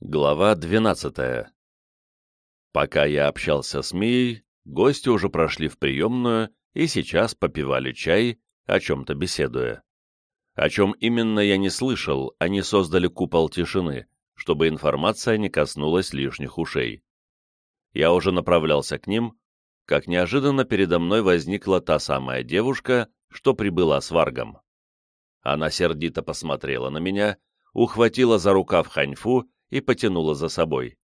Глава 12 Пока я общался с Мией, гости уже прошли в приемную и сейчас попивали чай, о чем-то беседуя. О чем именно я не слышал, они создали купол тишины, чтобы информация не коснулась лишних ушей. Я уже направлялся к ним, как неожиданно передо мной возникла та самая девушка, что прибыла с Варгом. Она сердито посмотрела на меня, ухватила за рукав Ханьфу и потянула за собой.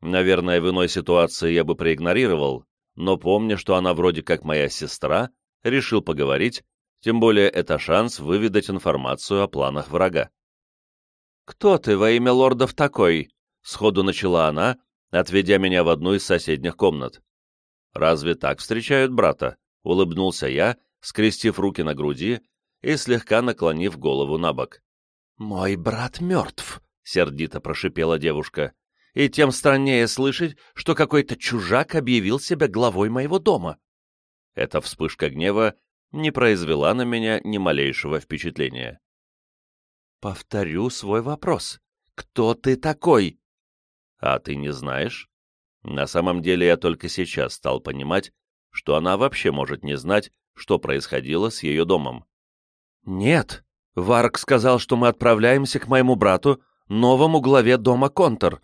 Наверное, в иной ситуации я бы проигнорировал, но помня, что она вроде как моя сестра, решил поговорить, тем более это шанс выведать информацию о планах врага. «Кто ты во имя лордов такой?» — сходу начала она, отведя меня в одну из соседних комнат. «Разве так встречают брата?» — улыбнулся я, скрестив руки на груди и слегка наклонив голову на бок. «Мой брат мертв», — сердито прошипела девушка и тем страннее слышать, что какой-то чужак объявил себя главой моего дома. Эта вспышка гнева не произвела на меня ни малейшего впечатления. Повторю свой вопрос. Кто ты такой? А ты не знаешь? На самом деле я только сейчас стал понимать, что она вообще может не знать, что происходило с ее домом. Нет, Варк сказал, что мы отправляемся к моему брату, новому главе дома Контор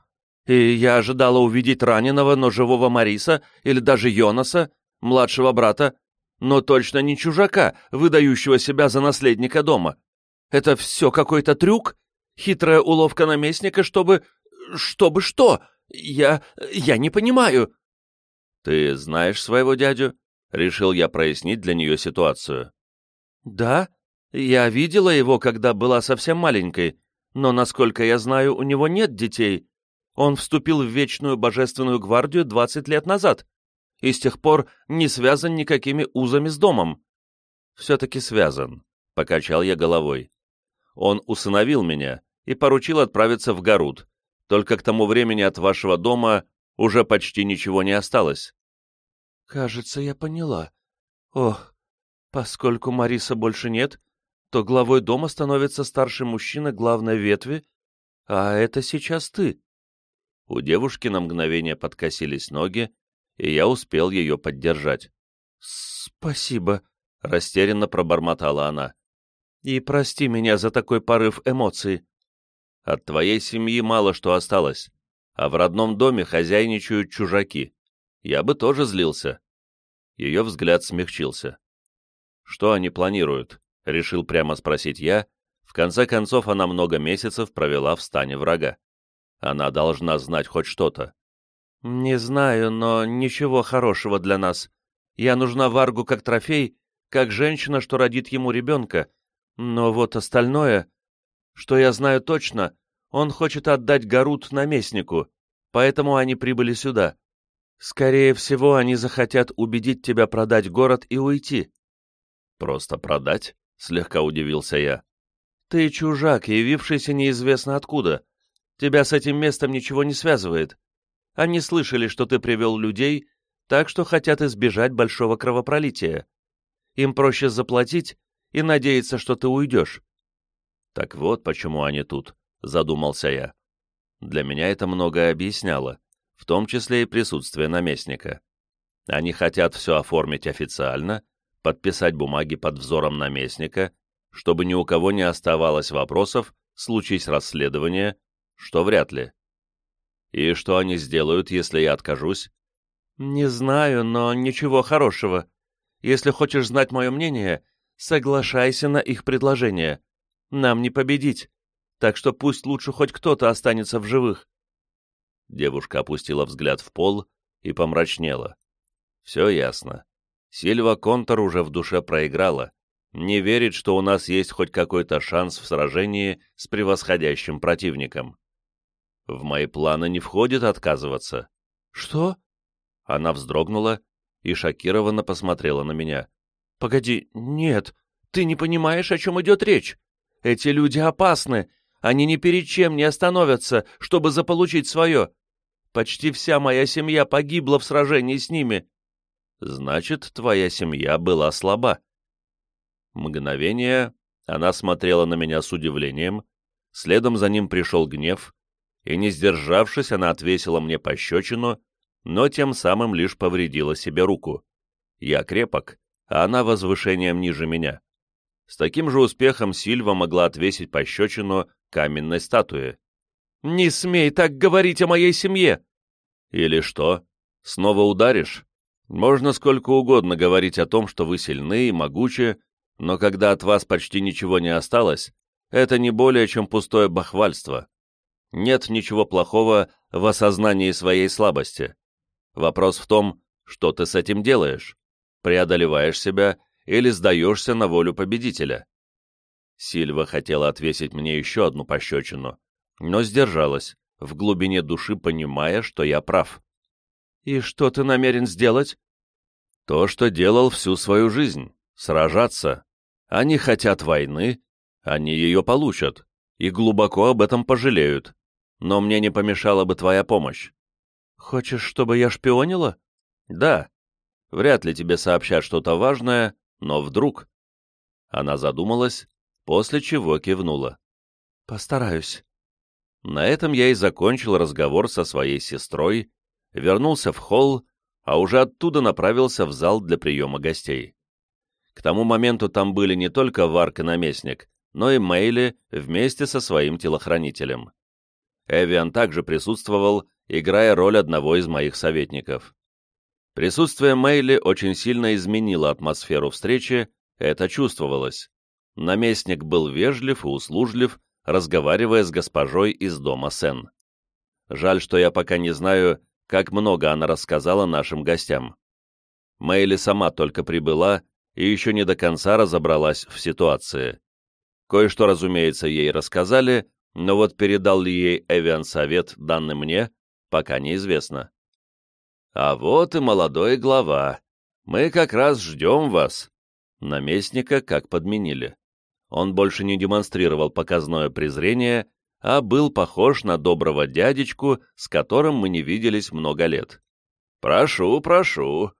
и я ожидала увидеть раненого, но живого Мариса или даже Йонаса, младшего брата, но точно не чужака, выдающего себя за наследника дома. Это все какой-то трюк? Хитрая уловка наместника, чтобы... чтобы что? Я... я не понимаю. Ты знаешь своего дядю? Решил я прояснить для нее ситуацию. Да, я видела его, когда была совсем маленькой, но, насколько я знаю, у него нет детей, он вступил в Вечную Божественную Гвардию 20 лет назад и с тех пор не связан никакими узами с домом. Все-таки связан, — покачал я головой. Он усыновил меня и поручил отправиться в Гарут, только к тому времени от вашего дома уже почти ничего не осталось. Кажется, я поняла. Ох, поскольку Мариса больше нет, то главой дома становится старший мужчина главной ветви, а это сейчас ты. У девушки на мгновение подкосились ноги, и я успел ее поддержать. «Спасибо», — растерянно пробормотала она. «И прости меня за такой порыв эмоций. От твоей семьи мало что осталось, а в родном доме хозяйничают чужаки. Я бы тоже злился». Ее взгляд смягчился. «Что они планируют?» — решил прямо спросить я. В конце концов, она много месяцев провела в стане врага. Она должна знать хоть что-то. «Не знаю, но ничего хорошего для нас. Я нужна Варгу как трофей, как женщина, что родит ему ребенка. Но вот остальное, что я знаю точно, он хочет отдать Гарут наместнику, поэтому они прибыли сюда. Скорее всего, они захотят убедить тебя продать город и уйти». «Просто продать?» — слегка удивился я. «Ты чужак, явившийся неизвестно откуда. Тебя с этим местом ничего не связывает. Они слышали, что ты привел людей, так что хотят избежать большого кровопролития. Им проще заплатить и надеяться, что ты уйдешь. Так вот почему они тут, задумался я. Для меня это многое объясняло, в том числе и присутствие наместника. Они хотят все оформить официально, подписать бумаги под взором наместника, чтобы ни у кого не оставалось вопросов, случись расследование, что вряд ли. И что они сделают, если я откажусь? Не знаю, но ничего хорошего. Если хочешь знать мое мнение, соглашайся на их предложение. Нам не победить, так что пусть лучше хоть кто-то останется в живых. Девушка опустила взгляд в пол и помрачнела. Все ясно. Сильва Контор уже в душе проиграла. Не верит, что у нас есть хоть какой-то шанс в сражении с превосходящим противником. В мои планы не входит отказываться. Что? Она вздрогнула и шокированно посмотрела на меня. Погоди, нет, ты не понимаешь, о чем идет речь. Эти люди опасны, они ни перед чем не остановятся, чтобы заполучить свое. Почти вся моя семья погибла в сражении с ними. Значит, твоя семья была слаба. Мгновение она смотрела на меня с удивлением, следом за ним пришел гнев, и, не сдержавшись, она отвесила мне пощечину, но тем самым лишь повредила себе руку. Я крепок, а она возвышением ниже меня. С таким же успехом Сильва могла отвесить пощечину каменной статуе. «Не смей так говорить о моей семье!» «Или что? Снова ударишь? Можно сколько угодно говорить о том, что вы сильны и могучи, но когда от вас почти ничего не осталось, это не более чем пустое бахвальство. Нет ничего плохого в осознании своей слабости. Вопрос в том, что ты с этим делаешь. Преодолеваешь себя или сдаешься на волю победителя. Сильва хотела отвесить мне еще одну пощечину, но сдержалась, в глубине души понимая, что я прав. «И что ты намерен сделать?» «То, что делал всю свою жизнь — сражаться. Они хотят войны, они ее получат, и глубоко об этом пожалеют. Но мне не помешала бы твоя помощь». «Хочешь, чтобы я шпионила?» «Да. Вряд ли тебе сообщат что-то важное, но вдруг...» Она задумалась, после чего кивнула. «Постараюсь». На этом я и закончил разговор со своей сестрой, вернулся в холл, а уже оттуда направился в зал для приема гостей. К тому моменту там были не только Варк и наместник, но и Мейли вместе со своим телохранителем. Эвиан также присутствовал, играя роль одного из моих советников. Присутствие Мейли очень сильно изменило атмосферу встречи, это чувствовалось. Наместник был вежлив и услужлив, разговаривая с госпожой из дома Сен. Жаль, что я пока не знаю, как много она рассказала нашим гостям. Мэйли сама только прибыла и еще не до конца разобралась в ситуации. Кое-что, разумеется, ей рассказали, но вот передал ли ей Эвиан совет, данный мне, пока неизвестно. «А вот и молодой глава. Мы как раз ждем вас». Наместника как подменили. Он больше не демонстрировал показное презрение, а был похож на доброго дядечку, с которым мы не виделись много лет. «Прошу, прошу».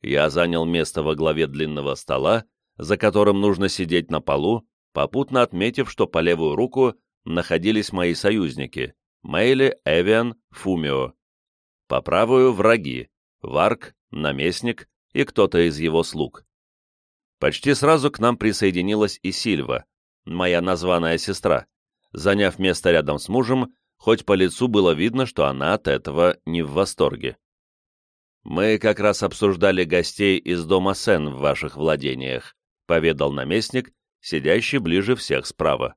Я занял место во главе длинного стола, за которым нужно сидеть на полу, попутно отметив, что по левую руку находились мои союзники — Мейли, Эвиан, Фумио. По правую — враги — Варк, Наместник и кто-то из его слуг. Почти сразу к нам присоединилась и Сильва, моя названная сестра, заняв место рядом с мужем, хоть по лицу было видно, что она от этого не в восторге. «Мы как раз обсуждали гостей из дома Сен в ваших владениях», поведал наместник, сидящий ближе всех справа.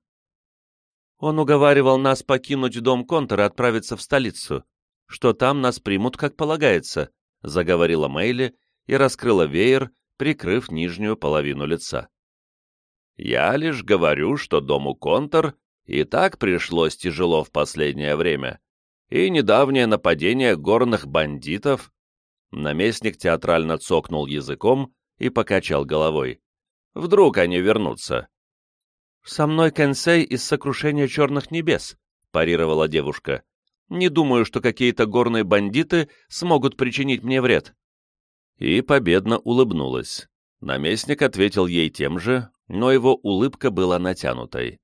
«Он уговаривал нас покинуть дом Контора и отправиться в столицу, что там нас примут как полагается», заговорила Мэйли и раскрыла веер, прикрыв нижнюю половину лица. «Я лишь говорю, что дому Контор и так пришлось тяжело в последнее время, и недавнее нападение горных бандитов...» Наместник театрально цокнул языком и покачал головой. «Вдруг они вернутся?» «Со мной Кенсей из сокрушения черных небес», — парировала девушка. «Не думаю, что какие-то горные бандиты смогут причинить мне вред» и победно улыбнулась. Наместник ответил ей тем же, но его улыбка была натянутой.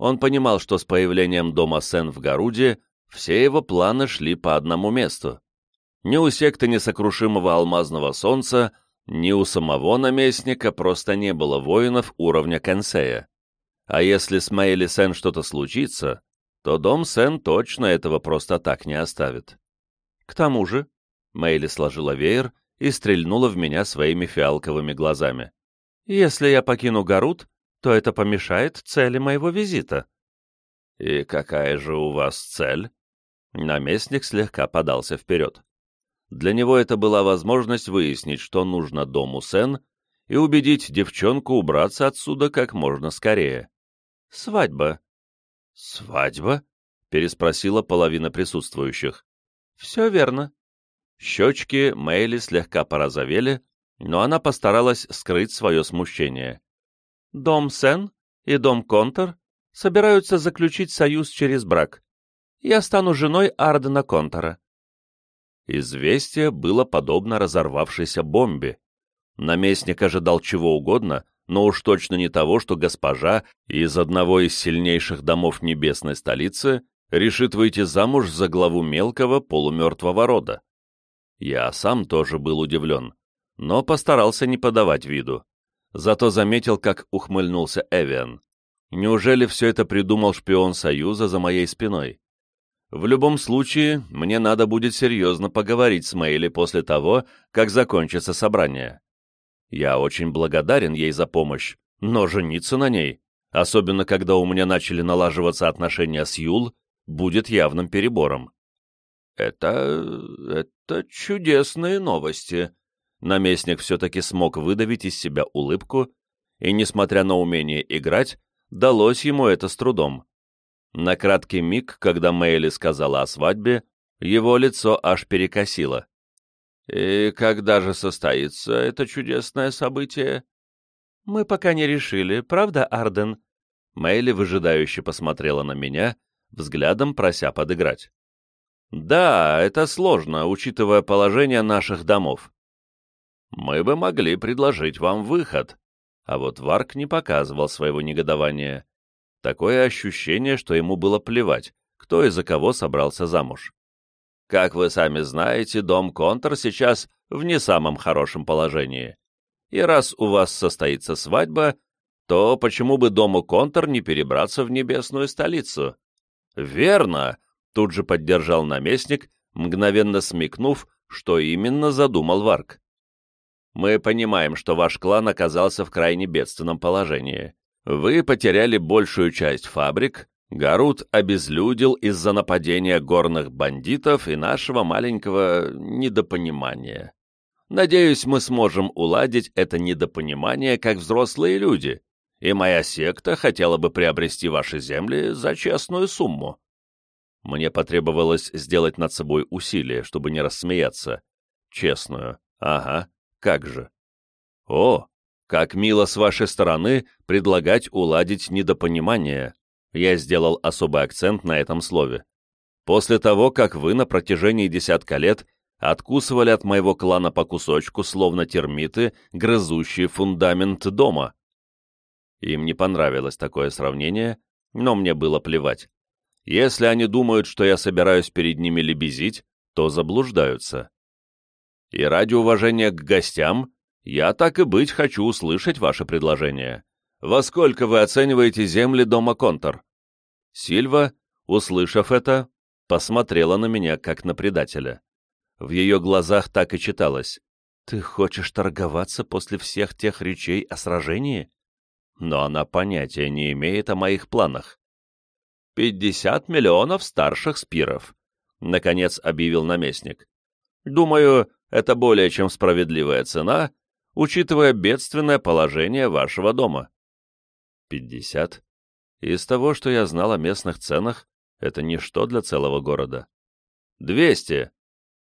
Он понимал, что с появлением дома Сен в Гаруде все его планы шли по одному месту. Ни у секты несокрушимого алмазного солнца, ни у самого наместника просто не было воинов уровня Кенсея. А если с Мэйли Сен что-то случится, то дом Сен точно этого просто так не оставит. К тому же, Мэйли сложила веер и стрельнула в меня своими фиалковыми глазами. «Если я покину Гарут, то это помешает цели моего визита». «И какая же у вас цель?» Наместник слегка подался вперед. Для него это была возможность выяснить, что нужно дому Сен, и убедить девчонку убраться отсюда как можно скорее. «Свадьба». «Свадьба?» — переспросила половина присутствующих. «Все верно. Щечки Мэйли слегка порозовели, но она постаралась скрыть свое смущение. «Дом Сен и дом Контор собираются заключить союз через брак. Я стану женой Ардена Контора». Известие было подобно разорвавшейся бомбе. Наместник ожидал чего угодно, но уж точно не того, что госпожа из одного из сильнейших домов небесной столицы решит выйти замуж за главу мелкого полумертвого рода. Я сам тоже был удивлен, но постарался не подавать виду. Зато заметил, как ухмыльнулся Эвиан. Неужели все это придумал шпион Союза за моей спиной? В любом случае, мне надо будет серьезно поговорить с Мэйли после того, как закончится собрание. Я очень благодарен ей за помощь, но жениться на ней, особенно когда у меня начали налаживаться отношения с Юл, будет явным перебором. Это... это чудесные новости. Наместник все-таки смог выдавить из себя улыбку, и, несмотря на умение играть, далось ему это с трудом. На краткий миг, когда Мэйли сказала о свадьбе, его лицо аж перекосило. «И когда же состоится это чудесное событие?» «Мы пока не решили, правда, Арден?» Мэйли выжидающе посмотрела на меня, взглядом прося подыграть. «Да, это сложно, учитывая положение наших домов. Мы бы могли предложить вам выход». А вот Варк не показывал своего негодования. Такое ощущение, что ему было плевать, кто и за кого собрался замуж. Как вы сами знаете, дом Контор сейчас в не самом хорошем положении. И раз у вас состоится свадьба, то почему бы дому Контор не перебраться в небесную столицу? Верно, тут же поддержал наместник, мгновенно смекнув, что именно задумал Варк. Мы понимаем, что ваш клан оказался в крайне бедственном положении. Вы потеряли большую часть фабрик, Гарут обезлюдил из-за нападения горных бандитов и нашего маленького недопонимания. Надеюсь, мы сможем уладить это недопонимание как взрослые люди, и моя секта хотела бы приобрести ваши земли за честную сумму. Мне потребовалось сделать над собой усилие, чтобы не рассмеяться. Честную. Ага, как же. О, как мило с вашей стороны предлагать уладить недопонимание. Я сделал особый акцент на этом слове. После того, как вы на протяжении десятка лет откусывали от моего клана по кусочку, словно термиты, грызущие фундамент дома. Им не понравилось такое сравнение, но мне было плевать. Если они думают, что я собираюсь перед ними лебезить, то заблуждаются. И ради уважения к гостям, я так и быть хочу услышать ваше предложение. Во сколько вы оцениваете земли дома Контор? Сильва, услышав это, посмотрела на меня, как на предателя. В ее глазах так и читалось. «Ты хочешь торговаться после всех тех речей о сражении?» Но она понятия не имеет о моих планах. «Пятьдесят миллионов старших спиров», — наконец объявил наместник. «Думаю, это более чем справедливая цена, учитывая бедственное положение вашего дома». «Пятьдесят?» Из того, что я знал о местных ценах, это ничто для целого города. «Двести!»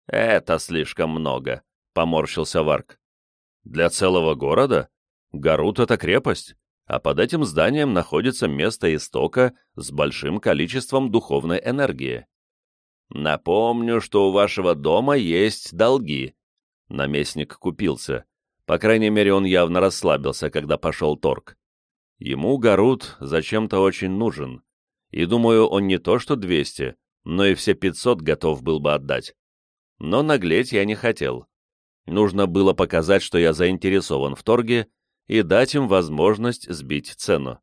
«Это слишком много», — поморщился Варк. «Для целого города? Гарут — это крепость, а под этим зданием находится место истока с большим количеством духовной энергии. Напомню, что у вашего дома есть долги». Наместник купился. По крайней мере, он явно расслабился, когда пошел торг. Ему Гарут зачем-то очень нужен, и, думаю, он не то что 200, но и все 500 готов был бы отдать. Но наглеть я не хотел. Нужно было показать, что я заинтересован в торге, и дать им возможность сбить цену.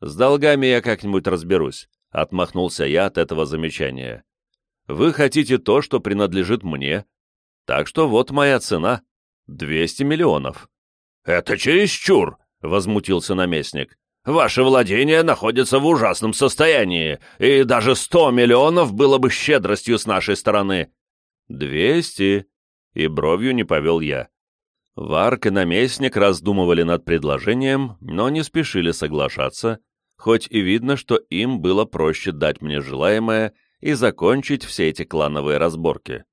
«С долгами я как-нибудь разберусь», — отмахнулся я от этого замечания. «Вы хотите то, что принадлежит мне, так что вот моя цена — 200 миллионов». «Это чересчур!» — возмутился наместник. «Ваше владение находится в ужасном состоянии, и даже 100 миллионов было бы щедростью с нашей стороны. «Двести!» И бровью не повел я. Варк и наместник раздумывали над предложением, но не спешили соглашаться, хоть и видно, что им было проще дать мне желаемое и закончить все эти клановые разборки.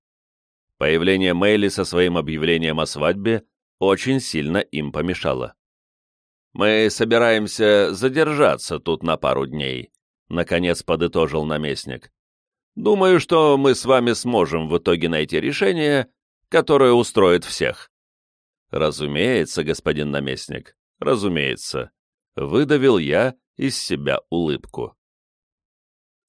Появление Мэйли со своим объявлением о свадьбе очень сильно им помешало. «Мы собираемся задержаться тут на пару дней», — наконец подытожил наместник. Думаю, что мы с вами сможем в итоге найти решение, которое устроит всех. Разумеется, господин наместник, разумеется. Выдавил я из себя улыбку.